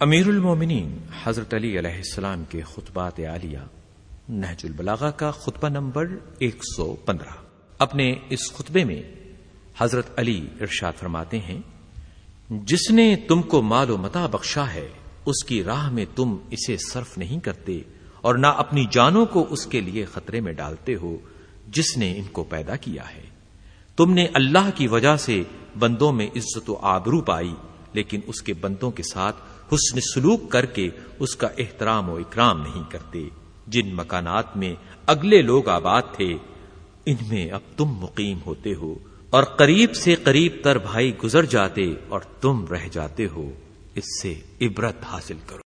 امیر المومنین حضرت علی علیہ السلام کے خطبات عالیہ نہج البلاغہ کا خطبہ نمبر ایک سو پندرہ۔ اپنے اس خطبے میں حضرت علی ارشاد فرماتے ہیں، جس نے تم کو مال و متا بخشا ہے، اس کی راہ میں تم اسے صرف نہیں کرتے اور نہ اپنی جانوں کو اس کے لیے خطرے میں ڈالتے ہو جس نے ان کو پیدا کیا ہے۔ تم نے اللہ کی وجہ سے بندوں میں عزت و آبرو پائی لیکن اس کے بندوں کے ساتھ حسن سلوک کر کے اس کا احترام و اکرام نہیں کرتے، جن مکانات میں اگلے لوگ آباد تھے، ان میں اب تم مقیم ہوتے ہو اور قریب سے قریب تر بھائی گزر جاتے اور تم رہ جاتے ہو، اس سے عبرت حاصل کرو۔